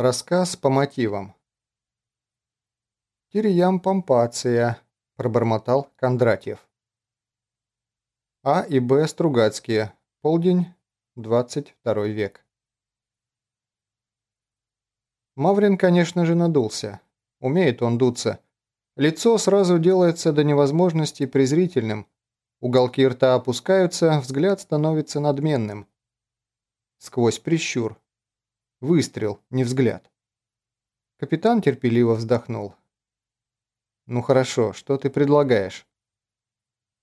Рассказ по мотивам. «Тириям Помпация», – пробормотал Кондратьев. А и Б Стругацкие. Полдень, 22 век. Маврин, конечно же, надулся. Умеет он дуться. Лицо сразу делается до невозможности презрительным. Уголки рта опускаются, взгляд становится надменным. Сквозь прищур. Выстрел, не взгляд. Капитан терпеливо вздохнул. «Ну хорошо, что ты предлагаешь?»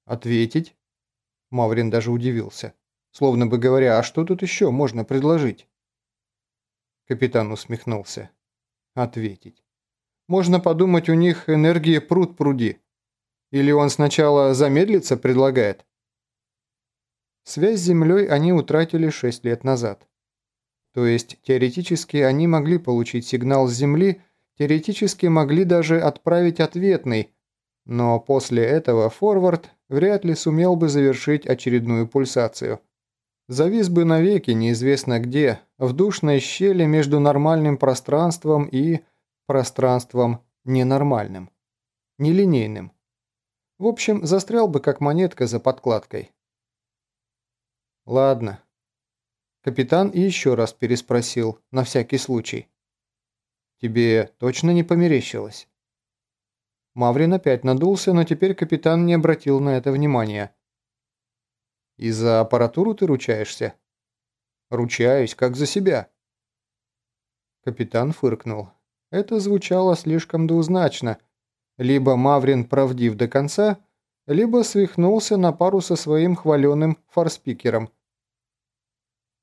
«Ответить?» Маврин даже удивился, словно бы говоря, а что тут еще можно предложить? Капитан усмехнулся. «Ответить. Можно подумать, у них энергии пруд пруди. Или он сначала замедлиться предлагает?» Связь с Землей они утратили шесть лет назад. То есть, теоретически они могли получить сигнал с Земли, теоретически могли даже отправить ответный, но после этого форвард вряд ли сумел бы завершить очередную пульсацию. Завис бы навеки неизвестно где, в душной щели между нормальным пространством и пространством ненормальным, нелинейным. В общем, застрял бы как монетка за подкладкой. Ладно, Капитан еще раз переспросил, на всякий случай. «Тебе точно не померещилось?» Маврин опять надулся, но теперь капитан не обратил на это внимания. «И за аппаратуру ты ручаешься?» «Ручаюсь, как за себя». Капитан фыркнул. Это звучало слишком двузначно. Либо Маврин правдив до конца, либо свихнулся на пару со своим хваленым форспикером –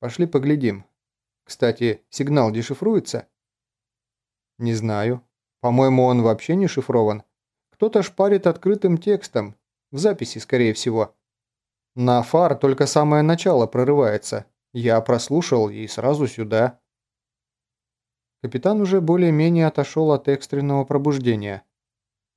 Пошли поглядим. Кстати, сигнал дешифруется? Не знаю. По-моему, он вообще не шифрован. Кто-то шпарит открытым текстом. В записи, скорее всего. На фар только самое начало прорывается. Я прослушал и сразу сюда. Капитан уже более-менее отошел от экстренного пробуждения.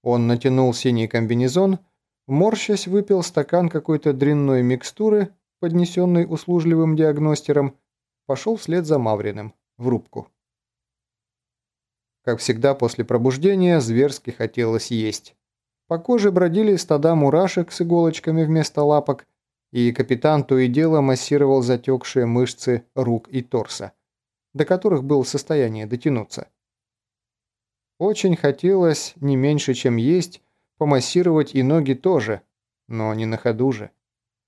Он натянул синий комбинезон, морщась выпил стакан какой-то дрянной микстуры поднесенный услужливым диагностером, пошел вслед за Мавриным, в рубку. Как всегда после пробуждения, зверски хотелось есть. По коже бродили стада мурашек с иголочками вместо лапок, и капитан то и дело массировал затекшие мышцы рук и торса, до которых был в состоянии дотянуться. Очень хотелось, не меньше чем есть, помассировать и ноги тоже, но не на ходу же.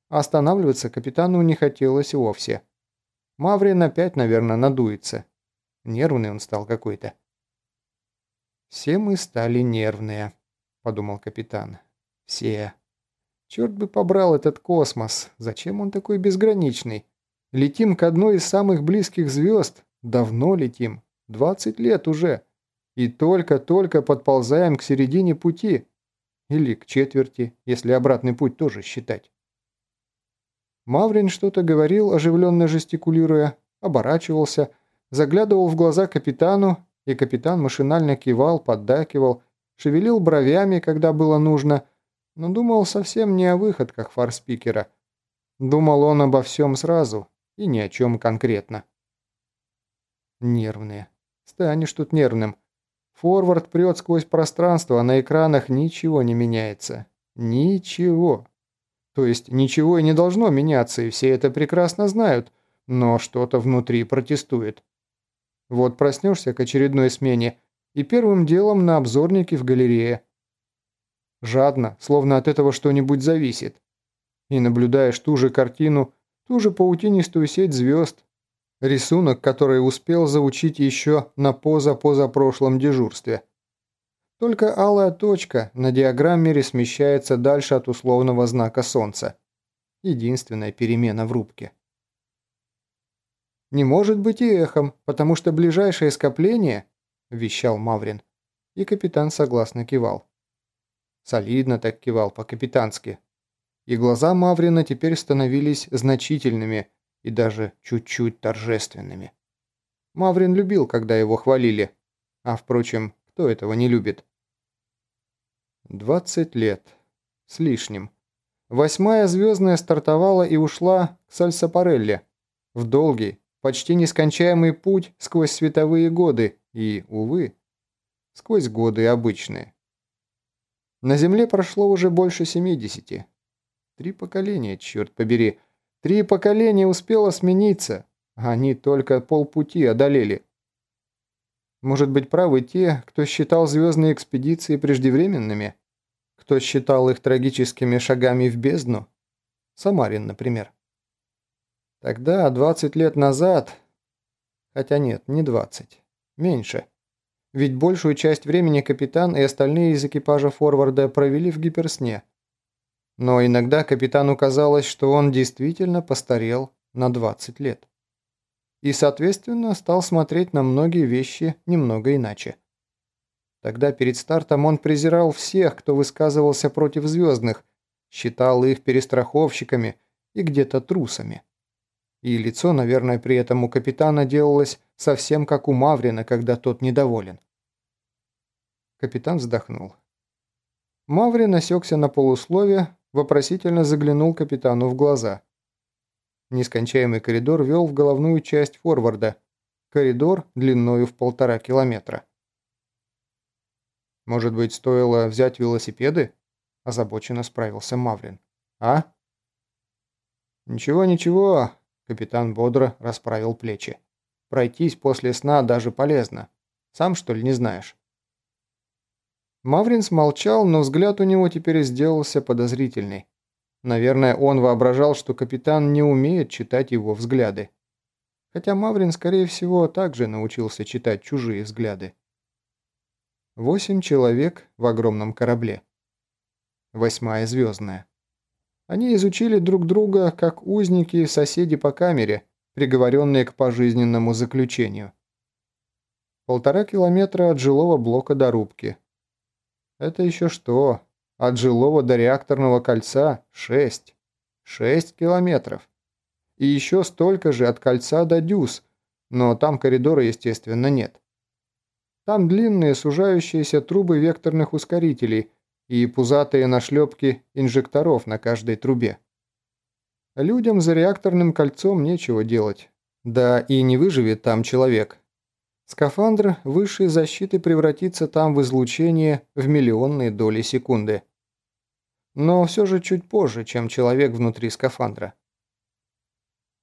Останавливаться капитану не хотелось вовсе. Маврин опять, наверное, надуется. Нервный он стал какой-то. «Все мы стали нервные», — подумал капитан. «Все. Черт бы побрал этот космос. Зачем он такой безграничный? Летим к одной из самых близких звезд. Давно летим. 20 лет уже. И только-только подползаем к середине пути. Или к четверти, если обратный путь тоже считать. Маврин что-то говорил, оживленно жестикулируя, оборачивался, заглядывал в глаза капитану, и капитан машинально кивал, поддакивал, шевелил бровями, когда было нужно, но думал совсем не о выходках фарспикера. Думал он обо всем сразу и ни о чем конкретно. Нервные. Станешь тут нервным. Форвард прет сквозь пространство, а на экранах ничего не меняется. Ничего. То есть ничего и не должно меняться, и все это прекрасно знают, но что-то внутри протестует. Вот проснешься к очередной смене, и первым делом на обзорнике в галерее. Жадно, словно от этого что-нибудь зависит. И наблюдаешь ту же картину, ту же паутинистую сеть звезд, рисунок, который успел заучить еще на поза-позапрошлом дежурстве. Только алая точка на диаграмме смещается дальше от условного знака Солнца. Единственная перемена в рубке. «Не может быть и эхом, потому что ближайшее скопление», – вещал Маврин. И капитан согласно кивал. Солидно так кивал по-капитански. И глаза Маврина теперь становились значительными и даже чуть-чуть торжественными. Маврин любил, когда его хвалили. А, впрочем, кто этого не любит? Двадцать лет. С лишним. Восьмая звездная стартовала и ушла к Сальсапарелле. В долгий, Почти нескончаемый путь сквозь световые годы и, увы, сквозь годы обычные. На Земле прошло уже больше 70. Три поколения, черт побери. Три поколения успело смениться. Они только полпути одолели. Может быть, правы те, кто считал звездные экспедиции преждевременными? Кто считал их трагическими шагами в бездну? Самарин, например. Тогда, 20 лет назад... Хотя нет, не 20. Меньше. Ведь большую часть времени капитан и остальные из экипажа форварда провели в гиперсне. Но иногда капитану казалось, что он действительно постарел на 20 лет. И, соответственно, стал смотреть на многие вещи немного иначе. Тогда перед стартом он презирал всех, кто высказывался против звездных, считал их перестраховщиками и где-то трусами. И лицо, наверное, при этом у капитана делалось совсем как у Маврина, когда тот недоволен. Капитан вздохнул. Маврин осекся на полуслове, вопросительно заглянул капитану в глаза. Нескончаемый коридор вел в головную часть форварда. Коридор длиною в полтора километра. «Может быть, стоило взять велосипеды?» – озабоченно справился Маврин. «А?» «Ничего, ничего», Капитан бодро расправил плечи. «Пройтись после сна даже полезно. Сам, что ли, не знаешь?» Маврин смолчал, но взгляд у него теперь сделался подозрительный. Наверное, он воображал, что капитан не умеет читать его взгляды. Хотя Маврин, скорее всего, также научился читать чужие взгляды. Восемь человек в огромном корабле. Восьмая звездная. Они изучили друг друга как узники и соседи по камере, приговоренные к пожизненному заключению. Полтора километра от жилого блока до рубки. Это еще что? От жилого до реакторного кольца – шесть. Шесть километров. И еще столько же от кольца до дюз, но там коридора, естественно, нет. Там длинные сужающиеся трубы векторных ускорителей – и пузатые нашлепки инжекторов на каждой трубе. Людям за реакторным кольцом нечего делать. Да и не выживет там человек. Скафандр высшей защиты превратится там в излучение в миллионные доли секунды. Но все же чуть позже, чем человек внутри скафандра.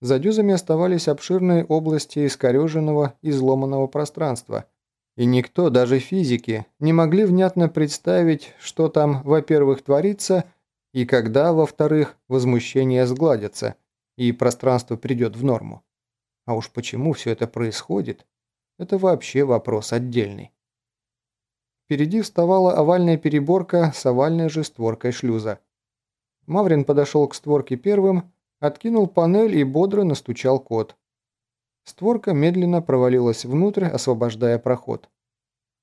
За дюзами оставались обширные области искореженного, изломанного пространства – и никто, даже физики, не могли внятно представить, что там, во-первых, творится, и когда, во-вторых, возмущение сгладится, и пространство придет в норму. А уж почему все это происходит, это вообще вопрос отдельный. Впереди вставала овальная переборка с овальной же створкой шлюза. Маврин подошел к створке первым, откинул панель и бодро настучал код. Створка медленно провалилась внутрь, освобождая проход.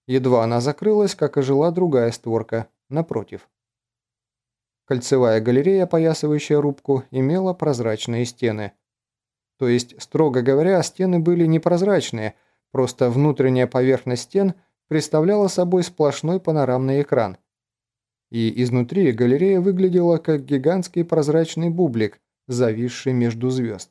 Едва она закрылась, как ожила другая створка, напротив. Кольцевая галерея, опоясывающая рубку, имела прозрачные стены. То есть, строго говоря, стены были непрозрачные, просто внутренняя поверхность стен представляла собой сплошной панорамный экран. И изнутри галерея выглядела как гигантский прозрачный бублик, зависший между звезд.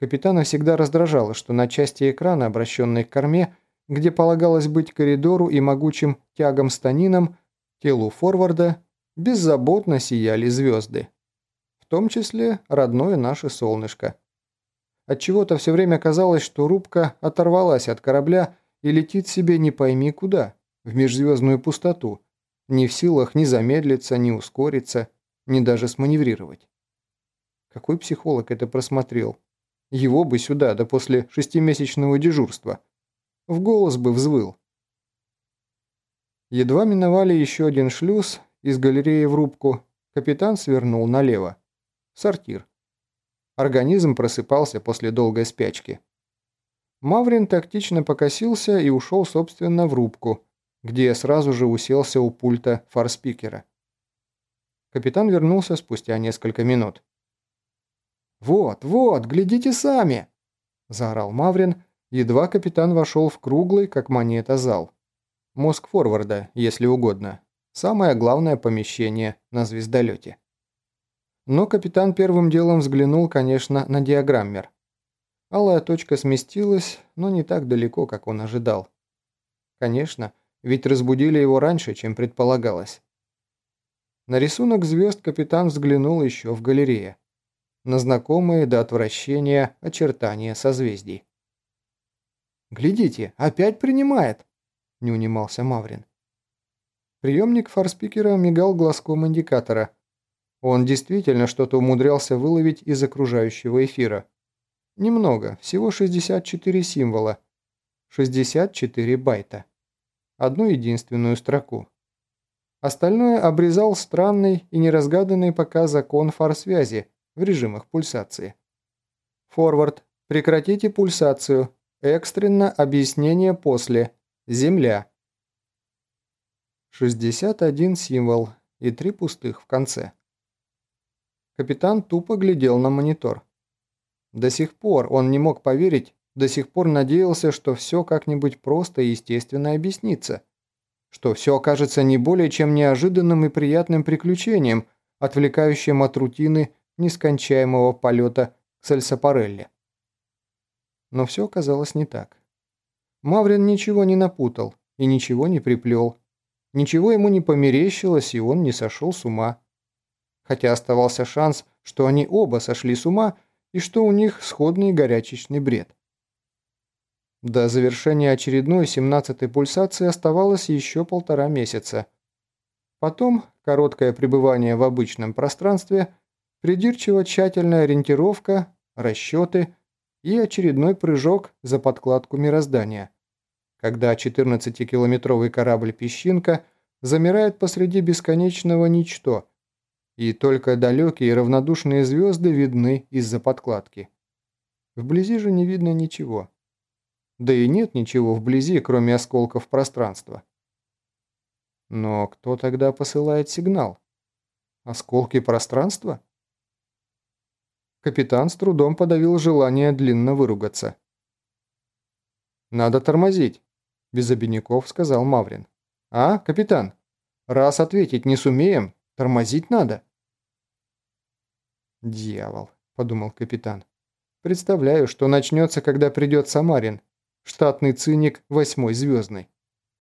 Капитана всегда раздражало, что на части экрана, обращенной к корме, где полагалось быть коридору и могучим тягом-станинам, телу форварда, беззаботно сияли звезды. В том числе родное наше солнышко. Отчего-то все время казалось, что рубка оторвалась от корабля и летит себе не пойми куда, в межзвездную пустоту, не в силах ни замедлиться, ни ускориться, ни даже сманеврировать. Какой психолог это просмотрел? Его бы сюда, да после шестимесячного дежурства. В голос бы взвыл. Едва миновали еще один шлюз из галереи в рубку, капитан свернул налево. Сортир. Организм просыпался после долгой спячки. Маврин тактично покосился и ушел, собственно, в рубку, где сразу же уселся у пульта фарспикера. Капитан вернулся спустя несколько минут. «Вот, вот, глядите сами!» – заорал Маврин, едва капитан вошел в круглый, как монета, зал. Мозг форварда, если угодно. Самое главное помещение на звездолете. Но капитан первым делом взглянул, конечно, на диаграммер. Алая точка сместилась, но не так далеко, как он ожидал. Конечно, ведь разбудили его раньше, чем предполагалось. На рисунок звезд капитан взглянул еще в галерее. На знакомые до отвращения очертания созвездий. «Глядите, опять принимает!» – не унимался Маврин. Приемник фарспикера мигал глазком индикатора. Он действительно что-то умудрялся выловить из окружающего эфира. Немного, всего 64 символа. 64 байта. Одну единственную строку. Остальное обрезал странный и неразгаданный пока закон фар-связи в режимах пульсации. Форвард. Прекратите пульсацию. Экстренно объяснение после. Земля. 61 символ и три пустых в конце. Капитан тупо глядел на монитор. До сих пор он не мог поверить, до сих пор надеялся, что все как-нибудь просто и естественно объяснится. Что все окажется не более чем неожиданным и приятным приключением, отвлекающим от рутины нескончаемого полета к Сальсапарелле. Но все оказалось не так. Маврин ничего не напутал и ничего не приплел. Ничего ему не померещилось, и он не сошел с ума. Хотя оставался шанс, что они оба сошли с ума, и что у них сходный горячечный бред. До завершения очередной 17-й пульсации оставалось еще полтора месяца. Потом короткое пребывание в обычном пространстве, придирчиво тщательная ориентировка, расчеты и очередной прыжок за подкладку мироздания – когда 14-километровый корабль «Песчинка» замирает посреди бесконечного ничто, и только далекие равнодушные звезды видны из-за подкладки. Вблизи же не видно ничего. Да и нет ничего вблизи, кроме осколков пространства. Но кто тогда посылает сигнал? Осколки пространства? Капитан с трудом подавил желание длинно выругаться. «Надо тормозить», без обиняков сказал Маврин. «А, капитан, раз ответить не сумеем, тормозить надо». «Дьявол», — подумал капитан. «Представляю, что начнется, когда придет Самарин, штатный циник восьмой звездный».